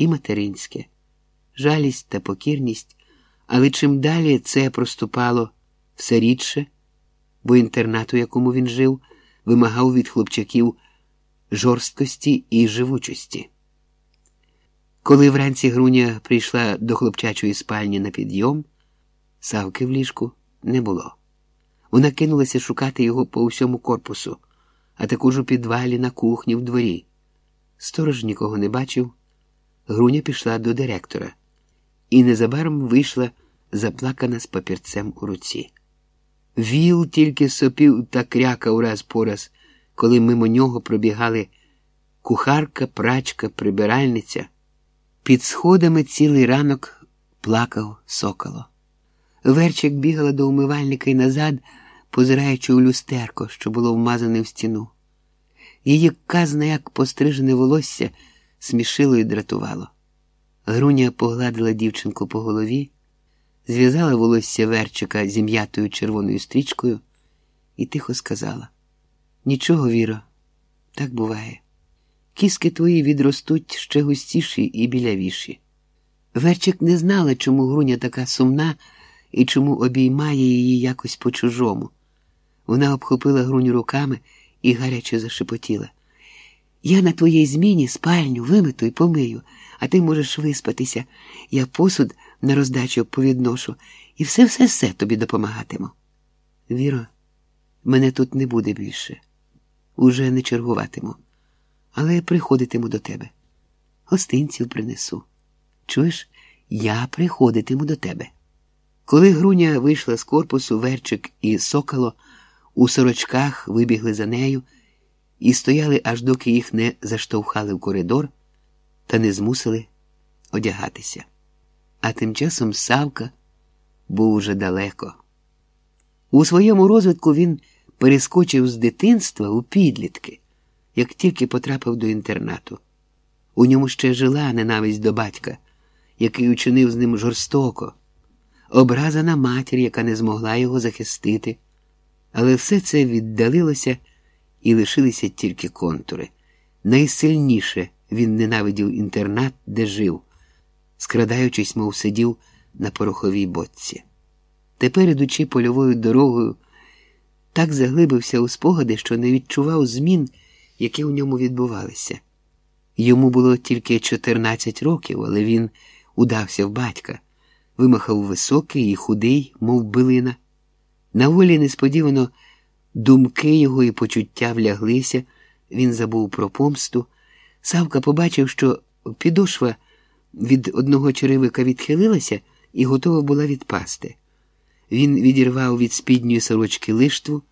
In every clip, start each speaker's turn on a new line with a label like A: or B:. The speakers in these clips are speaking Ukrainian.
A: і материнське, жалість та покірність, але чим далі це проступало все рідше, бо інтернат, у якому він жив, вимагав від хлопчаків жорсткості і живучості. Коли вранці Груня прийшла до хлопчачої спальні на підйом, Савки в ліжку не було. Вона кинулася шукати його по всьому корпусу, а також у підвалі на кухні в дворі. Сторож нікого не бачив. Груня пішла до директора і незабаром вийшла заплакана з папірцем у руці. Віл тільки сопів та крякав раз по раз, коли мимо нього пробігали кухарка, прачка, прибиральниця. Під сходами цілий ранок плакав соколо. Верчик бігала до умивальника і назад, позираючи у люстерко, що було вмазане в стіну. Її казна, як пострижене волосся, смішило і дратувало. Груня погладила дівчинку по голові, зв'язала волосся Верчика зім'ятою червоною стрічкою і тихо сказала: Нічого, Віро, так буває. Кіски твої відростуть ще густіші і білявіші. Верчик не знала, чому Груня така сумна і чому обіймає її якось по-чужому. Вона обхопила груню руками і гаряче зашепотіла. Я на твоїй зміні спальню вимету і помию, а ти можеш виспатися. Я посуд на роздачу повідношу і все все все тобі допомагатиму. Віро, мене тут не буде більше. Уже не чергуватиму, але приходитиму до тебе. Гостинців принесу. Чуєш, я приходитиму до тебе. Коли Груня вийшла з корпусу, Верчик і Соколо у сорочках вибігли за нею і стояли, аж доки їх не заштовхали в коридор та не змусили одягатися. А тим часом Савка був уже далеко. У своєму розвитку він перескочив з дитинства у підлітки, як тільки потрапив до інтернату. У ньому ще жила ненависть до батька, який учинив з ним жорстоко образа на матір, яка не змогла його захистити, але все це віддалилося і лишилися тільки контури. Найсильніше він ненавидів інтернат, де жив, скрадаючись, мов сидів на пороховій боці. Тепер, ідучи польовою дорогою, так заглибився у спогади, що не відчував змін, які у ньому відбувалися. Йому було тільки 14 років, але він удався в батька вимахав високий і худий, мов билина. На волі несподівано думки його і почуття вляглися, він забув про помсту. Савка побачив, що підошва від одного черевика відхилилася і готова була відпасти. Він відірвав від спідньої сорочки лиштву,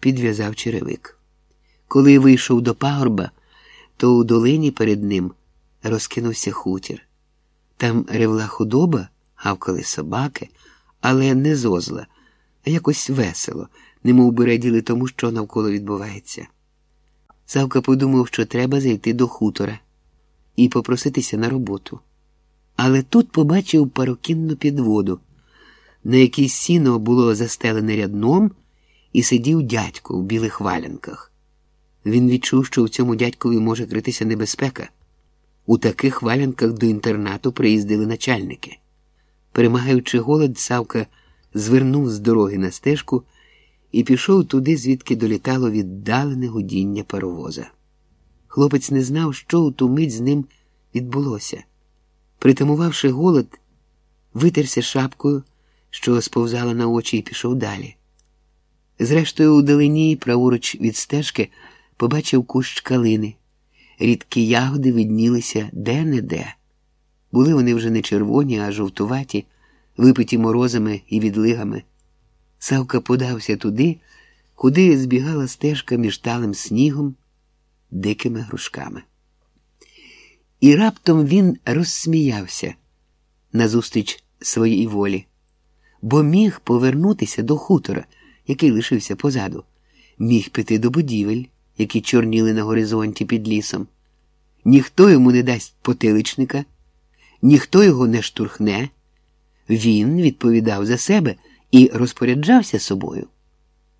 A: підв'язав черевик. Коли вийшов до пагорба, то у долині перед ним розкинувся хутір. Там ревла худоба гавкали собаки, але не зозла, а якось весело, немов би раділи тому, що навколо відбувається. Савка подумав, що треба зайти до хутора і попроситися на роботу. Але тут побачив парокінну підводу, на якій сіно було застелене рядном, і сидів дядько в білих валянках. Він відчув, що у цьому дядькові може критися небезпека. У таких валянках до інтернату приїздили начальники. Перемагаючи голод, Савка звернув з дороги на стежку і пішов туди, звідки долітало віддалене гудіння паровоза. Хлопець не знав, що у ту мить з ним відбулося. Притамувавши голод, витерся шапкою, що сповзала на очі, і пішов далі. Зрештою, у далині, праворуч від стежки, побачив кущ калини. Рідкі ягоди виднілися де-не-де. Були вони вже не червоні, а жовтуваті, випиті морозами і відлигами. Савка подався туди, куди збігала стежка між талим снігом, дикими грушками. І раптом він розсміявся назустріч своїй волі, бо міг повернутися до хутора, який лишився позаду, міг піти до будівель, які чорніли на горизонті під лісом. Ніхто йому не дасть потиличника ніхто його не штурхне, він відповідав за себе і розпоряджався собою.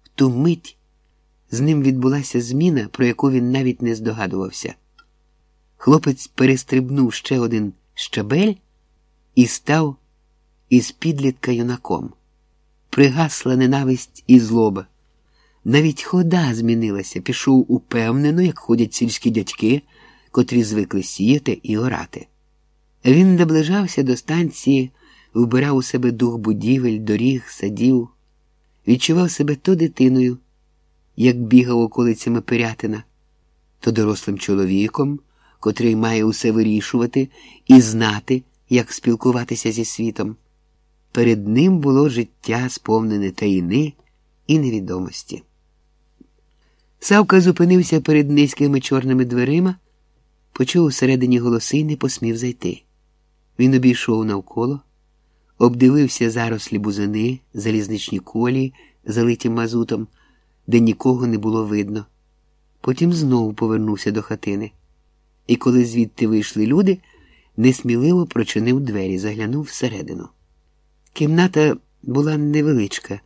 A: В ту мить з ним відбулася зміна, про яку він навіть не здогадувався. Хлопець перестрибнув ще один щабель і став із підлітка юнаком. Пригасла ненависть і злоба. Навіть хода змінилася, пішов упевнено, як ходять сільські дядьки, котрі звикли сіяти і орати. Він наближався до станції, вбирав у себе дух будівель, доріг, садів, відчував себе то дитиною, як бігав околицями Пирятина, то дорослим чоловіком, котрий має усе вирішувати і знати, як спілкуватися зі світом. Перед ним було життя, сповнене таїни і невідомості. Савка зупинився перед низькими чорними дверима, почув усередині голоси і не посмів зайти. Він обійшов навколо, обдивився зарослі бузини, залізничні колії, залиті мазутом, де нікого не було видно. Потім знову повернувся до хатини. І коли звідти вийшли люди, несміливо прочинив двері, заглянув всередину. Кімната була невеличка,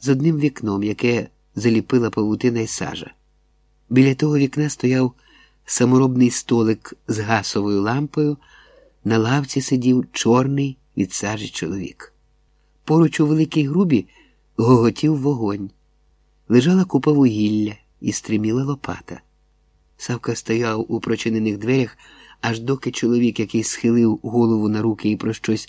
A: з одним вікном, яке заліпила павутина й сажа. Біля того вікна стояв саморобний столик з гасовою лампою, на лавці сидів чорний від сажі чоловік. Поруч у великій грубі гоготів вогонь. Лежала купа вугілля і стриміла лопата. Савка стояв у прочинених дверях, аж доки чоловік, який схилив голову на руки і про щось